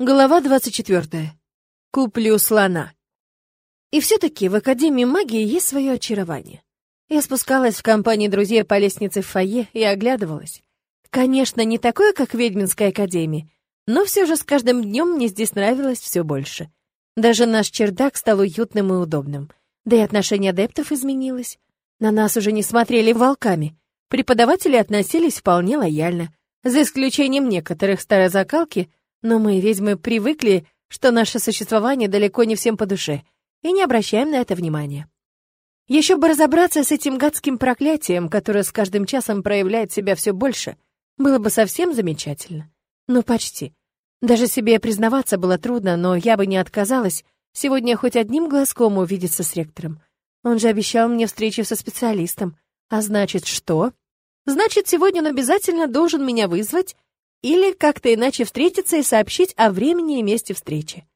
Глава 24. Куплю слона. И все-таки в Академии магии есть свое очарование. Я спускалась в компании друзей по лестнице в фойе и оглядывалась. Конечно, не такое, как в Ведьминской академии, но все же с каждым днем мне здесь нравилось все больше. Даже наш чердак стал уютным и удобным. Да и отношение адептов изменилось. На нас уже не смотрели волками. Преподаватели относились вполне лояльно, за исключением некоторых старой закалки — но мы, ведьмы, привыкли, что наше существование далеко не всем по душе, и не обращаем на это внимания. Еще бы разобраться с этим гадским проклятием, которое с каждым часом проявляет себя все больше, было бы совсем замечательно. Ну, почти. Даже себе признаваться было трудно, но я бы не отказалась сегодня хоть одним глазком увидеться с ректором. Он же обещал мне встречу со специалистом. А значит, что? Значит, сегодня он обязательно должен меня вызвать или как-то иначе встретиться и сообщить о времени и месте встречи.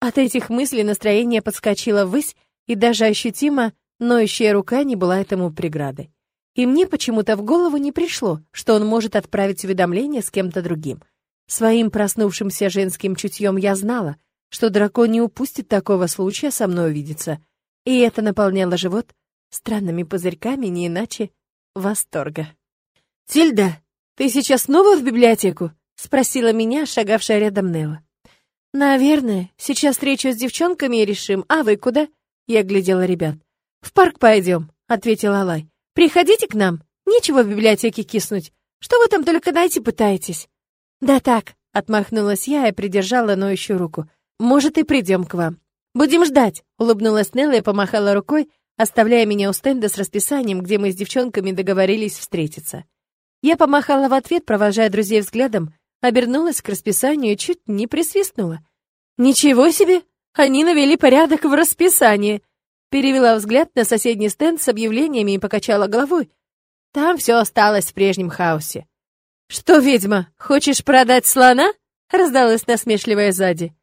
От этих мыслей настроение подскочило ввысь, и даже ощутимо ноющая рука не была этому преградой. И мне почему-то в голову не пришло, что он может отправить уведомление с кем-то другим. Своим проснувшимся женским чутьем я знала, что дракон не упустит такого случая со мной увидеться, и это наполняло живот странными пузырьками, не иначе восторга. «Тильда!» «Ты сейчас снова в библиотеку?» — спросила меня, шагавшая рядом Нелла. «Наверное. Сейчас встречу с девчонками и решим. А вы куда?» Я глядела ребят. «В парк пойдем», — ответила Алай. «Приходите к нам. Нечего в библиотеке киснуть. Что вы там только найти пытаетесь?» «Да так», — отмахнулась я и придержала ноющую руку. «Может, и придем к вам». «Будем ждать», — улыбнулась Нелла и помахала рукой, оставляя меня у стенда с расписанием, где мы с девчонками договорились встретиться. Я помахала в ответ, провожая друзей взглядом, обернулась к расписанию и чуть не присвистнула. «Ничего себе! Они навели порядок в расписании!» Перевела взгляд на соседний стенд с объявлениями и покачала головой. Там все осталось в прежнем хаосе. «Что, ведьма, хочешь продать слона?» раздалась насмешливая сзади.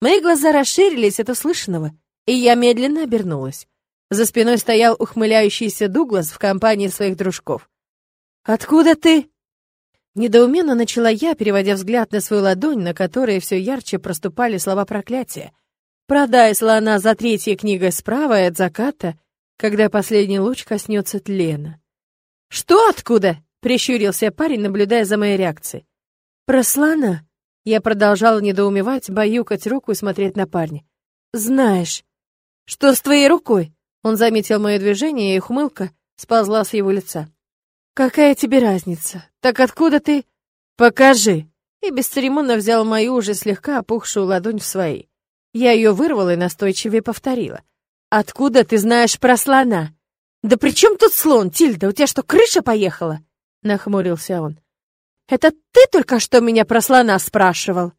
Мои глаза расширились от услышанного, и я медленно обернулась. За спиной стоял ухмыляющийся Дуглас в компании своих дружков. «Откуда ты?» Недоуменно начала я, переводя взгляд на свою ладонь, на которой все ярче проступали слова проклятия. «Продай слона за третьей книгой справа от заката, когда последний луч коснется тлена». «Что откуда?» — прищурился парень, наблюдая за моей реакцией. «Про слона?» Я продолжала недоумевать, баюкать руку и смотреть на парня. «Знаешь, что с твоей рукой?» Он заметил мое движение, и ухмылка сползла с его лица. «Какая тебе разница? Так откуда ты?» «Покажи!» И бесцеремонно взял мою уже слегка опухшую ладонь в свои. Я ее вырвала и настойчивее повторила. «Откуда ты знаешь про слона?» «Да при чем тут слон, Тильда? У тебя что, крыша поехала?» Нахмурился он. «Это ты только что меня про слона спрашивал?»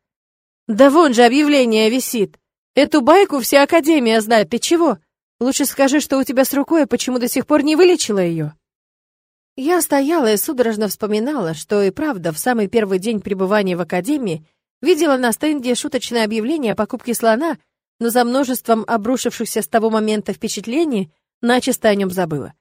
«Да вон же объявление висит. Эту байку вся Академия знает. Ты чего? Лучше скажи, что у тебя с рукой, почему до сих пор не вылечила ее?» Я стояла и судорожно вспоминала, что и правда в самый первый день пребывания в академии видела на стенде шуточное объявление о покупке слона, но за множеством обрушившихся с того момента впечатлений начисто о нем забыла.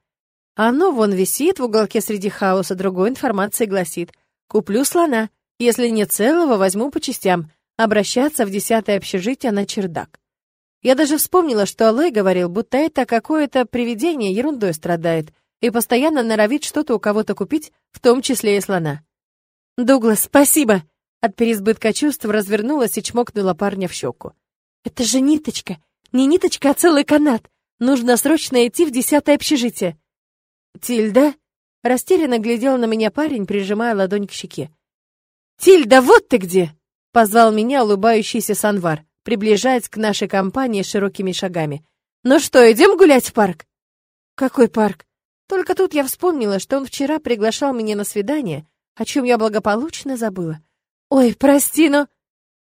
Оно вон висит в уголке среди хаоса, другой информации гласит «Куплю слона, если нет целого, возьму по частям, обращаться в десятое общежитие на чердак». Я даже вспомнила, что Алэй говорил, будто это какое-то привидение ерундой страдает, и постоянно норовит что-то у кого-то купить, в том числе и слона. «Дуглас, спасибо!» От переизбытка чувств развернулась и чмокнула парня в щеку. «Это же ниточка! Не ниточка, а целый канат! Нужно срочно идти в десятое общежитие!» «Тильда?» Растерянно глядел на меня парень, прижимая ладонь к щеке. «Тильда, вот ты где!» — позвал меня улыбающийся Санвар, приближаясь к нашей компании широкими шагами. «Ну что, идем гулять в парк?» «Какой парк?» Только тут я вспомнила, что он вчера приглашал меня на свидание, о чем я благополучно забыла. «Ой, прости, но...»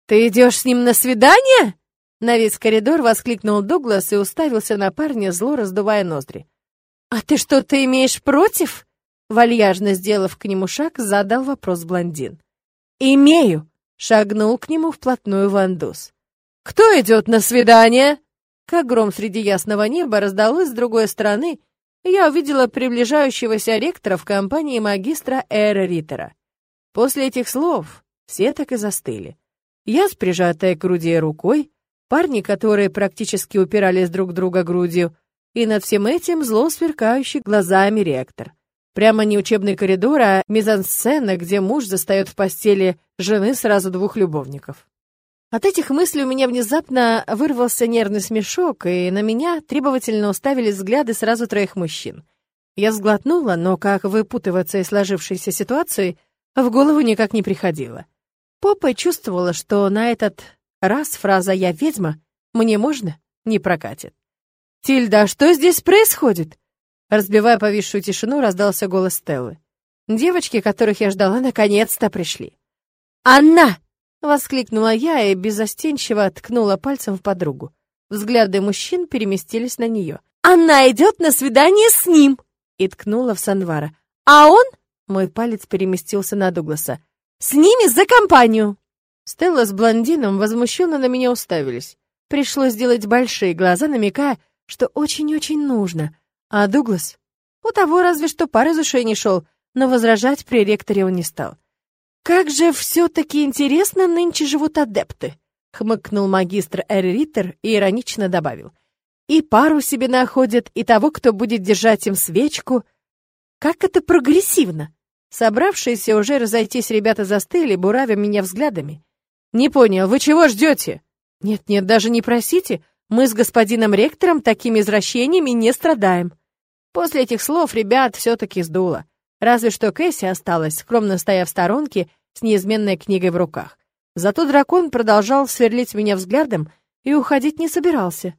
«Ты идешь с ним на свидание?» На весь коридор воскликнул Дуглас и уставился на парня, зло раздувая ноздри. «А ты что-то имеешь против?» Вальяжно сделав к нему шаг, задал вопрос блондин. «Имею!» — шагнул к нему вплотную Вандус. «Кто идет на свидание?» Как гром среди ясного неба раздалось с другой стороны, я увидела приближающегося ректора в компании магистра Эра Риттера. После этих слов все так и застыли. Я с прижатой к груди рукой, парни, которые практически упирались друг друга грудью, и над всем этим зло сверкающий глазами ректор. Прямо не учебный коридор, а мизансцена, где муж застает в постели жены сразу двух любовников. От этих мыслей у меня внезапно вырвался нервный смешок, и на меня требовательно уставились взгляды сразу троих мужчин. Я сглотнула, но как выпутываться из сложившейся ситуации в голову никак не приходило. Попа чувствовала, что на этот раз фраза «я ведьма» мне можно не прокатит. «Тильда, а что здесь происходит?» Разбивая повисшую тишину, раздался голос Стеллы. Девочки, которых я ждала, наконец-то пришли. «Анна!» — воскликнула я и безостенчиво ткнула пальцем в подругу. Взгляды мужчин переместились на нее. «Она идет на свидание с ним!» И ткнула в Санвара. «А он?» — мой палец переместился на Дугласа. «С ними за компанию!» Стелла с блондином возмущенно на меня уставились. Пришлось сделать большие глаза, намекая, что очень-очень нужно. А Дуглас? У того разве что пар из ушей не шел, но возражать при ректоре он не стал. «Как же все-таки интересно нынче живут адепты!» — хмыкнул магистр Эрриттер и иронично добавил. «И пару себе находят, и того, кто будет держать им свечку. Как это прогрессивно!» Собравшиеся уже разойтись ребята застыли, буравя меня взглядами. «Не понял, вы чего ждете?» «Нет-нет, даже не просите. Мы с господином ректором такими извращениями не страдаем». После этих слов ребят все-таки сдуло. Разве что Кэсси осталась, скромно стоя в сторонке с неизменной книгой в руках. Зато дракон продолжал сверлить меня взглядом и уходить не собирался.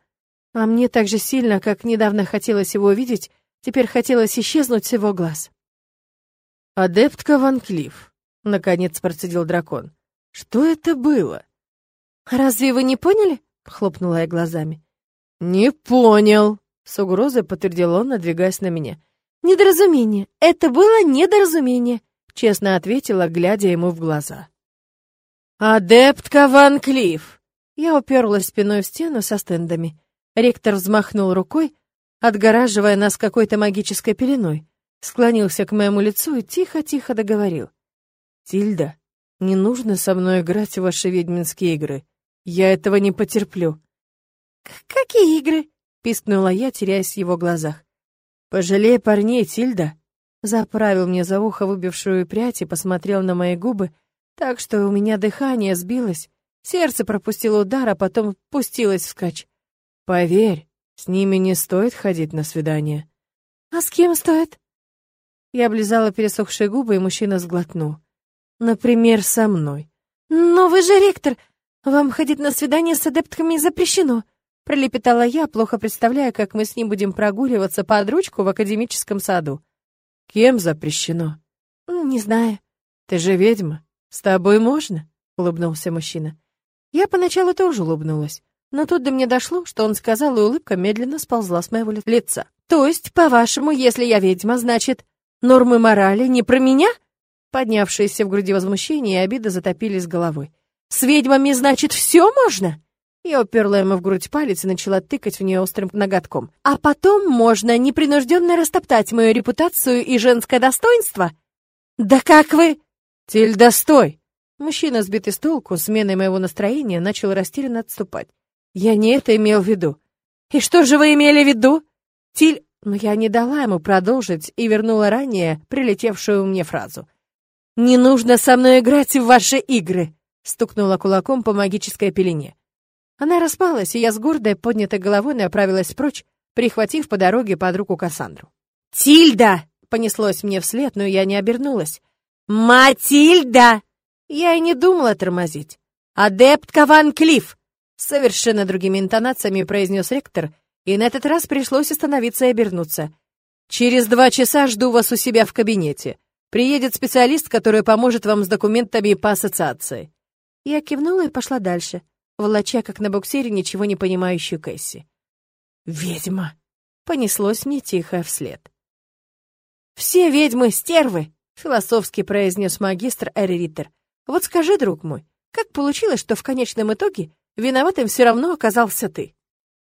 А мне так же сильно, как недавно хотелось его увидеть, теперь хотелось исчезнуть с его глаз. «Адептка Ван Клифф», — наконец процедил дракон. «Что это было?» «Разве вы не поняли?» — хлопнула я глазами. «Не понял», — с угрозой подтвердил он, надвигаясь на меня. «Недоразумение. Это было недоразумение», — честно ответила, глядя ему в глаза. «Адептка Ван Клифф!» Я уперлась спиной в стену со стендами. Ректор взмахнул рукой, отгораживая нас какой-то магической пеленой, склонился к моему лицу и тихо-тихо договорил. «Тильда, не нужно со мной играть в ваши ведьминские игры. Я этого не потерплю». «Какие игры?» — пискнула я, теряясь в его глазах. «Пожалей парней, Тильда!» Заправил мне за ухо выбившую прядь и посмотрел на мои губы, так что у меня дыхание сбилось, сердце пропустило удар, а потом пустилось вскачь. «Поверь, с ними не стоит ходить на свидание». «А с кем стоит?» Я облизала пересохшие губы, и мужчина сглотнул. «Например, со мной». «Но вы же ректор! Вам ходить на свидание с адептками запрещено!» Пролепетала я, плохо представляя, как мы с ним будем прогуливаться под ручку в академическом саду. Кем запрещено? Не знаю. Ты же ведьма. С тобой можно? Улыбнулся мужчина. Я поначалу тоже улыбнулась. Но тут до меня дошло, что он сказал, и улыбка медленно сползла с моего лица. То есть, по-вашему, если я ведьма, значит, нормы морали не про меня? Поднявшиеся в груди возмущение и обида затопились головой. С ведьмами, значит, все можно? Я уперла ему в грудь палец и начала тыкать в нее острым ноготком. «А потом можно непринужденно растоптать мою репутацию и женское достоинство?» «Да как вы...» «Тильда, стой!» Мужчина, сбитый с толку, сменой моего настроения, начал растерянно отступать. «Я не это имел в виду». «И что же вы имели в виду?» «Тиль...» Но я не дала ему продолжить и вернула ранее прилетевшую мне фразу. «Не нужно со мной играть в ваши игры!» стукнула кулаком по магической пелене. Она распалась, и я с гордой поднятой головой направилась прочь, прихватив по дороге под руку Кассандру. «Тильда!» — понеслось мне вслед, но я не обернулась. «Матильда!» Я и не думала тормозить. «Адептка Ван Клифф!» Совершенно другими интонациями произнес ректор, и на этот раз пришлось остановиться и обернуться. «Через два часа жду вас у себя в кабинете. Приедет специалист, который поможет вам с документами по ассоциации». Я кивнула и пошла дальше волоча, как на буксире, ничего не понимающую Кэсси. «Ведьма!» — понеслось мне тихо вслед. «Все ведьмы — стервы!» — философски произнес магистр Эрриттер. «Вот скажи, друг мой, как получилось, что в конечном итоге виноватым все равно оказался ты?»